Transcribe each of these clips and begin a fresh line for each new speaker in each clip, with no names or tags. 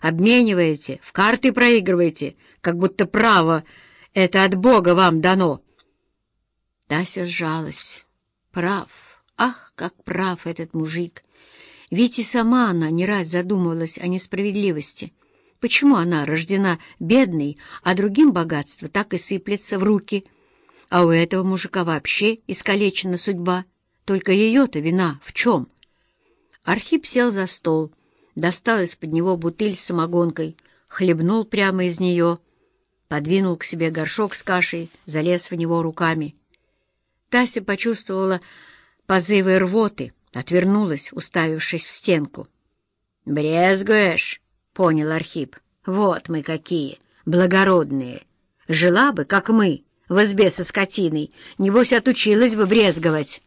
обмениваете, в карты проигрываете, как будто право это от Бога вам дано. Тася сжалась. Прав. Ах, как прав этот мужик! Ведь и сама она не раз задумывалась о несправедливости. Почему она рождена бедной, а другим богатство так и сыплется в руки? А у этого мужика вообще искалечена судьба. Только ее-то вина в чем? Архип сел за стол, достал из-под него бутыль с самогонкой, хлебнул прямо из нее, подвинул к себе горшок с кашей, залез в него руками. Тася почувствовала позывы рвоты, отвернулась, уставившись в стенку. «Брезгуешь?» — понял Архип. «Вот мы какие, благородные! Жила бы, как мы, в избе со скотиной, небось отучилась бы брезговать!»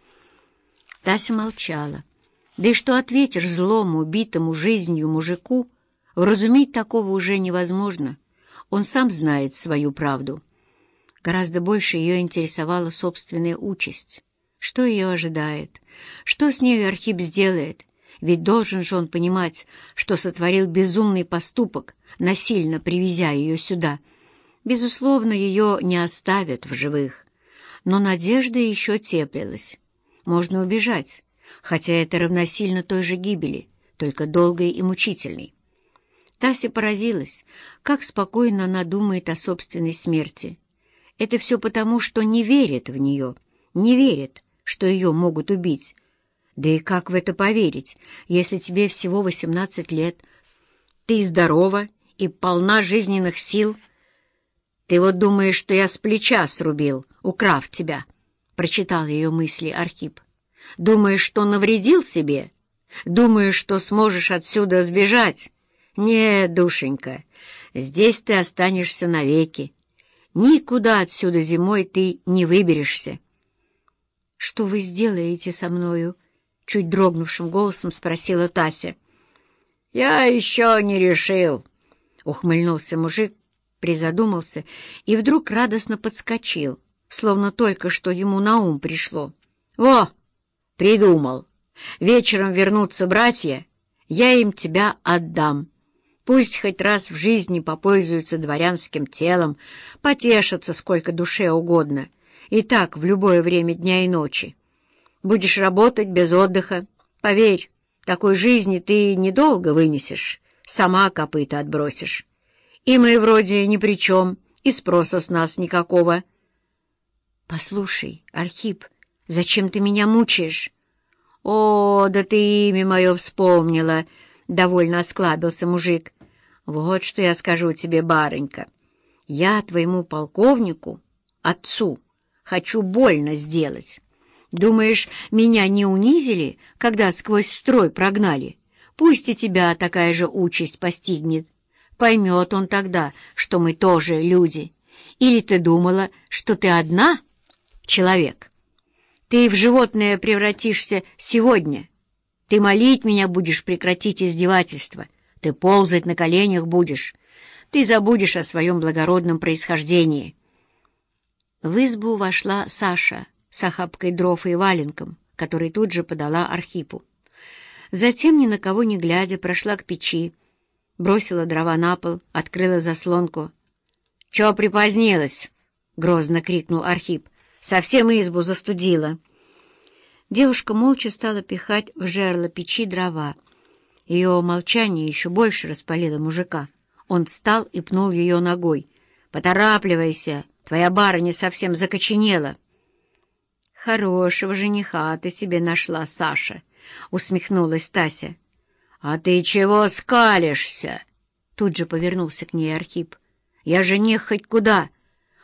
Тася молчала. Да и что ответишь злому, убитому жизнью мужику, вразумить такого уже невозможно. Он сам знает свою правду. Гораздо больше ее интересовала собственная участь. Что ее ожидает? Что с нею Архип сделает? Ведь должен же он понимать, что сотворил безумный поступок, насильно привезя ее сюда. Безусловно, ее не оставят в живых. Но надежда еще теплилась. Можно убежать, хотя это равносильно той же гибели, только долгой и мучительной. Тася поразилась, как спокойно она думает о собственной смерти. Это все потому, что не верит в нее, не верит, что ее могут убить. Да и как в это поверить, если тебе всего восемнадцать лет, ты здорова и полна жизненных сил? Ты вот думаешь, что я с плеча срубил, украв тебя, — прочитал ее мысли Архип. Думаешь, что навредил себе? Думаешь, что сможешь отсюда сбежать? Нет, душенька, здесь ты останешься навеки. Никуда отсюда зимой ты не выберешься. — Что вы сделаете со мною? — чуть дрогнувшим голосом спросила Тася. — Я еще не решил, — ухмыльнулся мужик, призадумался и вдруг радостно подскочил, словно только что ему на ум пришло. — Во! Придумал. Вечером вернутся братья, я им тебя отдам. Пусть хоть раз в жизни попользуются дворянским телом, потешатся сколько душе угодно, и так в любое время дня и ночи. Будешь работать без отдыха. Поверь, такой жизни ты недолго вынесешь, сама копыта отбросишь. И мы вроде ни при чем, и спроса с нас никакого. Послушай, Архип, Зачем ты меня мучаешь?» «О, да ты имя мое вспомнила!» — довольно осклабился мужик. «Вот что я скажу тебе, барынька. Я твоему полковнику, отцу, хочу больно сделать. Думаешь, меня не унизили, когда сквозь строй прогнали? Пусть и тебя такая же участь постигнет. Поймет он тогда, что мы тоже люди. Или ты думала, что ты одна человек?» Ты в животное превратишься сегодня. Ты молить меня будешь прекратить издевательство. Ты ползать на коленях будешь. Ты забудешь о своем благородном происхождении. В избу вошла Саша с охапкой дров и валенком, который тут же подала Архипу. Затем, ни на кого не глядя, прошла к печи, бросила дрова на пол, открыла заслонку. — Чё припозднилась? — грозно крикнул Архип. Совсем избу застудила. Девушка молча стала пихать в жерло печи дрова. Ее молчание еще больше распалило мужика. Он встал и пнул ее ногой. «Поторапливайся! Твоя барыня совсем закоченела!» «Хорошего жениха ты себе нашла, Саша!» — усмехнулась Тася. «А ты чего скалишься?» Тут же повернулся к ней Архип. «Я жених хоть куда!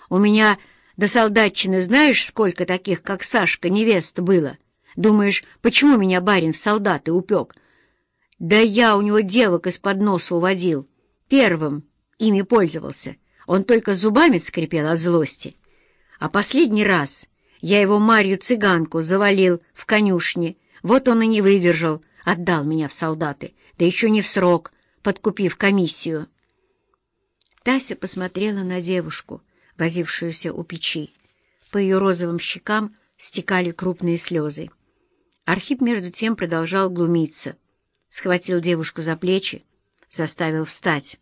У меня до солдатчины знаешь, сколько таких, как Сашка, невест было? Думаешь, почему меня барин в солдаты упек? Да я у него девок из-под носа уводил. Первым ими пользовался. Он только зубами скрипел от злости. А последний раз я его Марью-цыганку завалил в конюшне. Вот он и не выдержал, отдал меня в солдаты, да еще не в срок, подкупив комиссию. Тася посмотрела на девушку, возившуюся у печи. По ее розовым щекам стекали крупные слезы. Архип между тем продолжал глумиться. Схватил девушку за плечи, заставил встать.